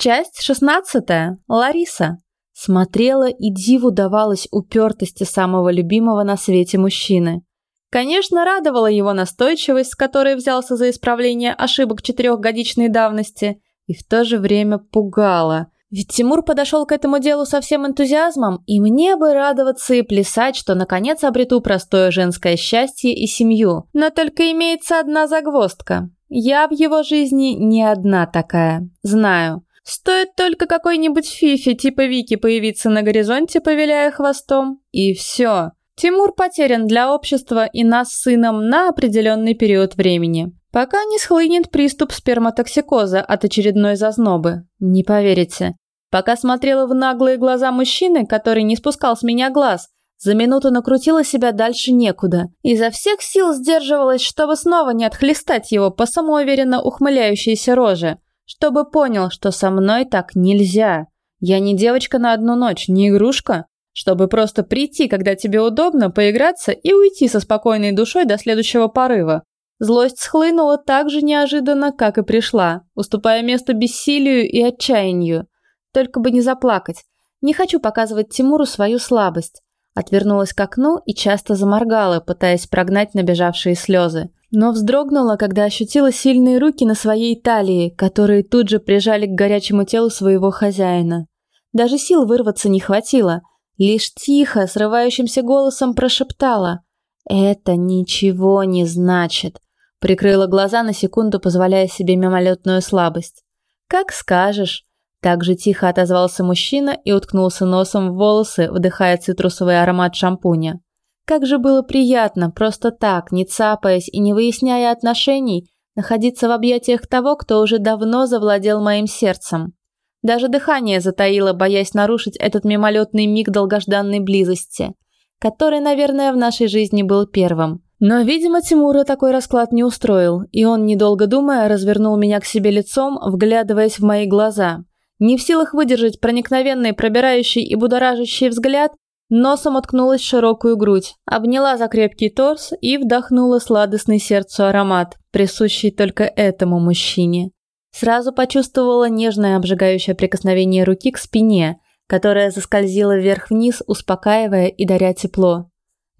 Часть шестнадцатая. Лариса. Смотрела и диву давалась упертости самого любимого на свете мужчины. Конечно, радовала его настойчивость, с которой взялся за исправление ошибок четырехгодичной давности, и в то же время пугала. Ведь Тимур подошел к этому делу со всем энтузиазмом, и мне бы радоваться и плясать, что наконец обрету простое женское счастье и семью. Но только имеется одна загвоздка. Я в его жизни не одна такая. Знаю. Стоит только какой-нибудь фифи типа Вики появиться на горизонте, повеляя хвостом, и все. Тимур потерян для общества и нас с сыном на определенный период времени. Пока не схлынет приступ сперматоксикоза от очередной зазнобы. Не поверите. Пока смотрела в наглые глаза мужчины, который не спускал с меня глаз, за минуту накрутила себя дальше некуда. Изо всех сил сдерживалась, чтобы снова не отхлестать его по самоуверенно ухмыляющейся роже чтобы понял, что со мной так нельзя. Я не девочка на одну ночь, не игрушка, чтобы просто прийти, когда тебе удобно, поиграться и уйти со спокойной душой до следующего порыва. Злость схлынула так же неожиданно, как и пришла, уступая место бессилию и отчаянию. Только бы не заплакать. Не хочу показывать Тимуру свою слабость. Отвернулась к окну и часто заморгала, пытаясь прогнать набежавшие слезы но вздрогнула, когда ощутила сильные руки на своей талии, которые тут же прижали к горячему телу своего хозяина. Даже сил вырваться не хватило, лишь тихо, срывающимся голосом прошептала «Это ничего не значит», прикрыла глаза на секунду, позволяя себе мимолетную слабость. «Как скажешь», так же тихо отозвался мужчина и уткнулся носом в волосы, вдыхая цитрусовый аромат шампуня. Как же было приятно, просто так, не цапаясь и не выясняя отношений, находиться в объятиях того, кто уже давно завладел моим сердцем. Даже дыхание затаило, боясь нарушить этот мимолетный миг долгожданной близости, который, наверное, в нашей жизни был первым. Но, видимо, Тимура такой расклад не устроил, и он, недолго думая, развернул меня к себе лицом, вглядываясь в мои глаза. Не в силах выдержать проникновенный, пробирающий и будоражащий взгляд, Носом уткнулась в широкую грудь, обняла за крепкий торс и вдохнула сладостный сердцу аромат, присущий только этому мужчине. Сразу почувствовала нежное обжигающее прикосновение руки к спине, которое заскользило вверх-вниз, успокаивая и даря тепло.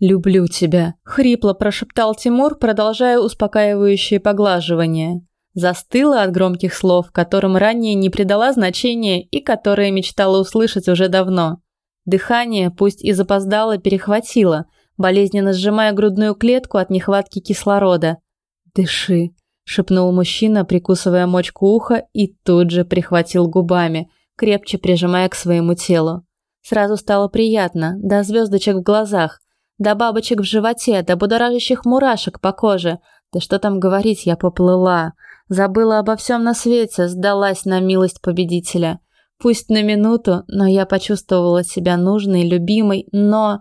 «Люблю тебя», — хрипло прошептал Тимур, продолжая успокаивающее поглаживание. Застыла от громких слов, которым ранее не придала значения и которые мечтала услышать уже давно. Дыхание, пусть и запоздало, перехватило, болезненно сжимая грудную клетку от нехватки кислорода. «Дыши», – шепнул мужчина, прикусывая мочку уха и тут же прихватил губами, крепче прижимая к своему телу. Сразу стало приятно, до звездочек в глазах, до бабочек в животе, до будоражащих мурашек по коже. Да что там говорить, я поплыла. Забыла обо всем на свете, сдалась на милость победителя. Пусть на минуту, но я почувствовала себя нужной, любимой, но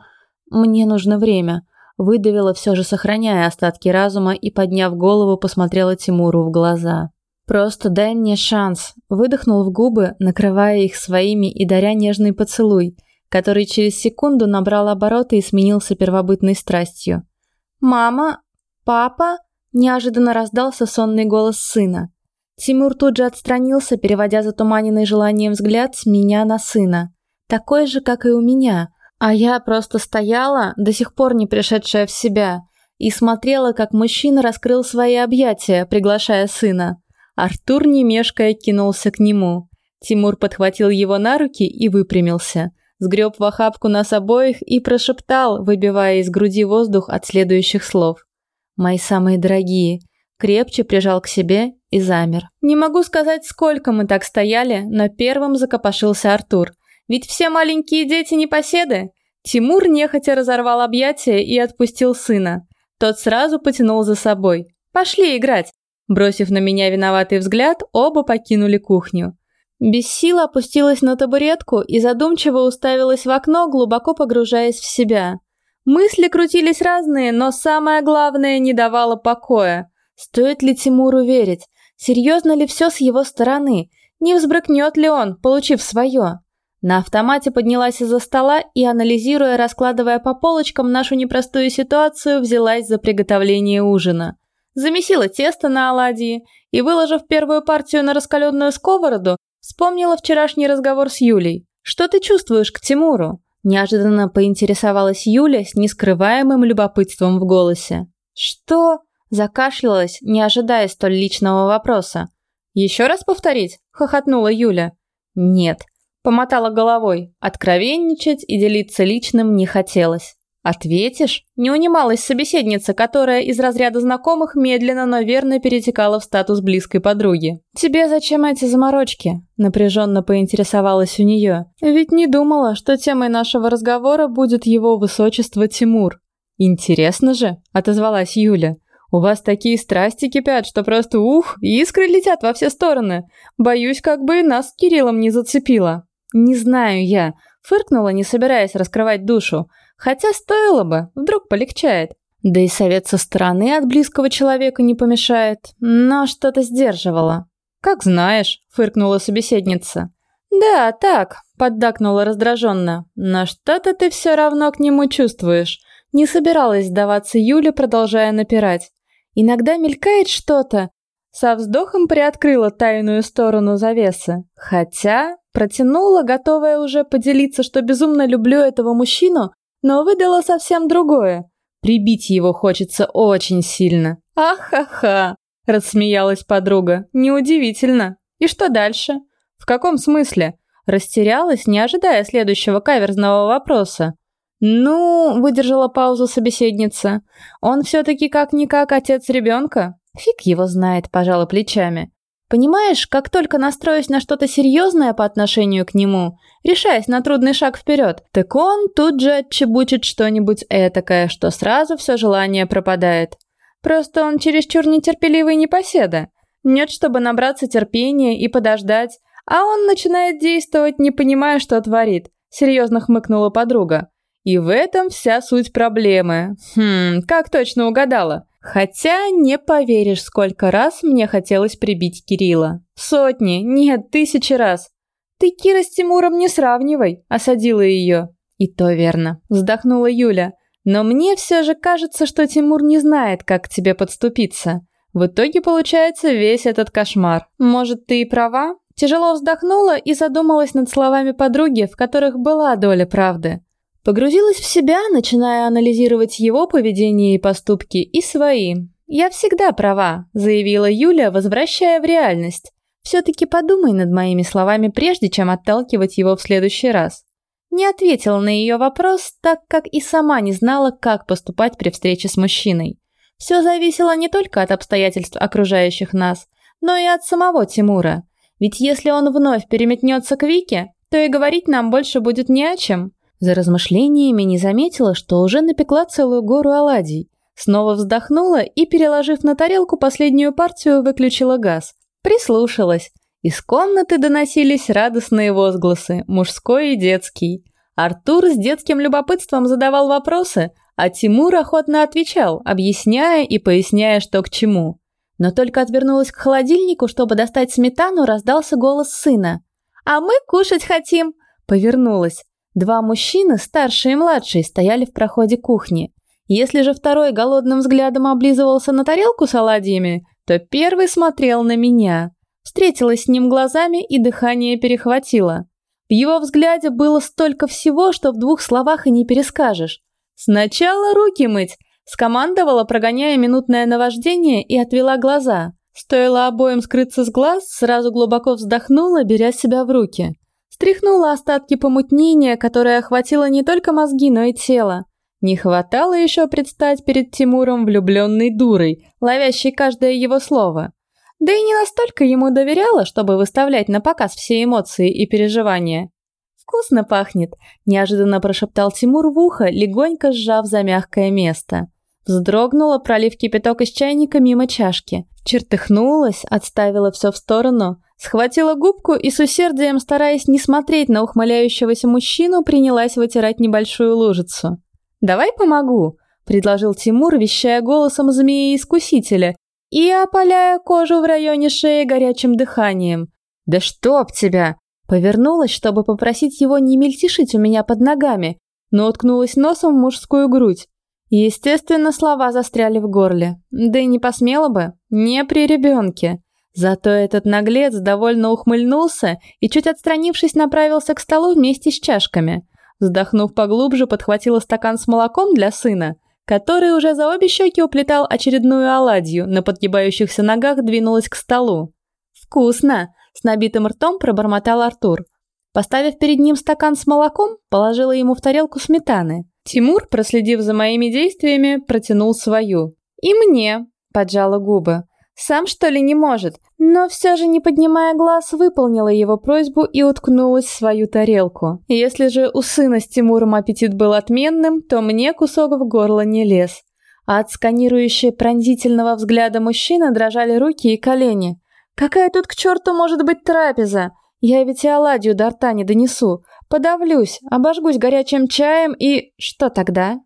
мне нужно время. Выдавила все же, сохраняя остатки разума и, подняв голову, посмотрела Тимуру в глаза. «Просто дай мне шанс», – выдохнул в губы, накрывая их своими и даря нежный поцелуй, который через секунду набрал обороты и сменился первобытной страстью. «Мама? Папа?» – неожиданно раздался сонный голос сына. Тимур тут же отстранился, переводя затуманенный желанием взгляд с меня на сына. Такой же, как и у меня. А я просто стояла, до сих пор не пришедшая в себя, и смотрела, как мужчина раскрыл свои объятия, приглашая сына. Артур, не мешкая, кинулся к нему. Тимур подхватил его на руки и выпрямился. Сгреб в охапку нас обоих и прошептал, выбивая из груди воздух от следующих слов. «Мои самые дорогие», крепче прижал к себе и замер. Не могу сказать, сколько мы так стояли, но первым закопошился Артур. Ведь все маленькие дети не поседы. Тимур нехотя разорвал объятия и отпустил сына. Тот сразу потянул за собой. «Пошли играть!» Бросив на меня виноватый взгляд, оба покинули кухню. Без сил опустилась на табуретку и задумчиво уставилась в окно, глубоко погружаясь в себя. Мысли крутились разные, но самое главное не давало покоя. Стоит ли Тимуру верить? Серьезно ли все с его стороны? Не взбрыкнет ли он, получив свое? На автомате поднялась из-за стола и, анализируя, раскладывая по полочкам нашу непростую ситуацию, взялась за приготовление ужина. Замесила тесто на оладьи и, выложив первую партию на раскаленную сковороду, Вспомнила вчерашний разговор с Юлей. Что ты чувствуешь к Тимуру? Неожиданно поинтересовалась Юля с нескрываемым любопытством в голосе. Что? Закашлялась, не ожидая столь личного вопроса. Еще раз повторить? Хохотнула Юля. Нет. Помотала головой. Откровенничать и делиться личным не хотелось. «Ответишь?» – не унималась собеседница, которая из разряда знакомых медленно, но верно перетекала в статус близкой подруги. «Тебе зачем эти заморочки?» – напряженно поинтересовалась у нее. «Ведь не думала, что темой нашего разговора будет его высочество Тимур». «Интересно же», – отозвалась Юля. «У вас такие страсти кипят, что просто ух, искры летят во все стороны. Боюсь, как бы нас с Кириллом не зацепило». «Не знаю я», – фыркнула, не собираясь раскрывать душу. Хотя стоило бы, вдруг полегчает. Да и совет со стороны от близкого человека не помешает, но что-то сдерживало. «Как знаешь», — фыркнула собеседница. «Да, так», — поддакнула раздраженно. «Но что-то ты все равно к нему чувствуешь». Не собиралась сдаваться Юля, продолжая напирать. «Иногда мелькает что-то». Со вздохом приоткрыла тайную сторону завесы. Хотя протянула, готовая уже поделиться, что безумно люблю этого мужчину, но выдала совсем другое. Прибить его хочется очень сильно. «Ах-ха-ха!» – рассмеялась подруга. «Неудивительно. И что дальше?» «В каком смысле?» Растерялась, не ожидая следующего каверзного вопроса. «Ну...» – выдержала паузу собеседница. «Он все-таки как-никак отец ребенка?» Фиг его знает, пожала плечами. Понимаешь, как только настроюсь на что-то серьезное по отношению к нему, решаясь на трудный шаг вперед, так он тут же отчебучит что-нибудь этакое, что сразу все желание пропадает. Просто он чересчур нетерпеливый непоседа. Нет, чтобы набраться терпения и подождать, а он начинает действовать, не понимая, что творит. Серьезно хмыкнула подруга. И в этом вся суть проблемы. Хм, как точно угадала. Хотя не поверишь, сколько раз мне хотелось прибить Кирилла. Сотни, нет, тысячи раз. Ты Кира с Тимуром не сравнивай, осадила ее. И то верно, вздохнула Юля. Но мне все же кажется, что Тимур не знает, как к тебе подступиться. В итоге получается весь этот кошмар. Может, ты и права? Тяжело вздохнула и задумалась над словами подруги, в которых была доля правды. Погрузилась в себя, начиная анализировать его поведение и поступки, и свои. «Я всегда права», — заявила Юля, возвращая в реальность. «Все-таки подумай над моими словами, прежде чем отталкивать его в следующий раз». Не ответила на ее вопрос, так как и сама не знала, как поступать при встрече с мужчиной. Все зависело не только от обстоятельств окружающих нас, но и от самого Тимура. Ведь если он вновь переметнется к Вике, то и говорить нам больше будет не о чем. За размышлениями не заметила, что уже напекла целую гору оладий. Снова вздохнула и, переложив на тарелку последнюю партию, выключила газ. Прислушалась. Из комнаты доносились радостные возгласы, мужской и детский. Артур с детским любопытством задавал вопросы, а Тимур охотно отвечал, объясняя и поясняя, что к чему. Но только отвернулась к холодильнику, чтобы достать сметану, раздался голос сына. «А мы кушать хотим!» Повернулась. Два мужчины, старший и младший, стояли в проходе кухни. Если же второй голодным взглядом облизывался на тарелку с оладьями, то первый смотрел на меня. Встретилась с ним глазами и дыхание перехватило. В его взгляде было столько всего, что в двух словах и не перескажешь. «Сначала руки мыть!» – скомандовала, прогоняя минутное наваждение и отвела глаза. Стоило обоим скрыться с глаз, сразу глубоко вздохнула, беря себя в руки – Стряхнула остатки помутнения, которое охватило не только мозги, но и тело. Не хватало еще предстать перед Тимуром влюбленной дурой, ловящей каждое его слово. Да и не настолько ему доверяла, чтобы выставлять на показ все эмоции и переживания. «Вкусно пахнет», – неожиданно прошептал Тимур в ухо, легонько сжав за мягкое место. Вздрогнула, пролив кипяток из чайника мимо чашки. Чертыхнулась, отставила все в сторону – Схватила губку и с усердием, стараясь не смотреть на ухмыляющегося мужчину, принялась вытирать небольшую лужицу. «Давай помогу», — предложил Тимур, вещая голосом змеи-искусителя и опаляя кожу в районе шеи горячим дыханием. «Да чтоб тебя!» Повернулась, чтобы попросить его не мельтешить у меня под ногами, но уткнулась носом в мужскую грудь. Естественно, слова застряли в горле. Да и не посмела бы, не при ребенке. Зато этот наглец довольно ухмыльнулся и, чуть отстранившись, направился к столу вместе с чашками. Вздохнув поглубже, подхватила стакан с молоком для сына, который уже за обе щеки уплетал очередную оладью, на подгибающихся ногах двинулась к столу. «Вкусно!» – с набитым ртом пробормотал Артур. Поставив перед ним стакан с молоком, положила ему в тарелку сметаны. Тимур, проследив за моими действиями, протянул свою. «И мне!» – поджала губы. Сам что ли не может? Но все же, не поднимая глаз, выполнила его просьбу и уткнулась в свою тарелку. Если же у сына с Тимуром аппетит был отменным, то мне кусок в горло не лез. А от сканирующей пронзительного взгляда мужчины дрожали руки и колени. Какая тут к черту может быть трапеза? Я ведь и оладью до рта не донесу. Подавлюсь, обожгусь горячим чаем и... Что тогда?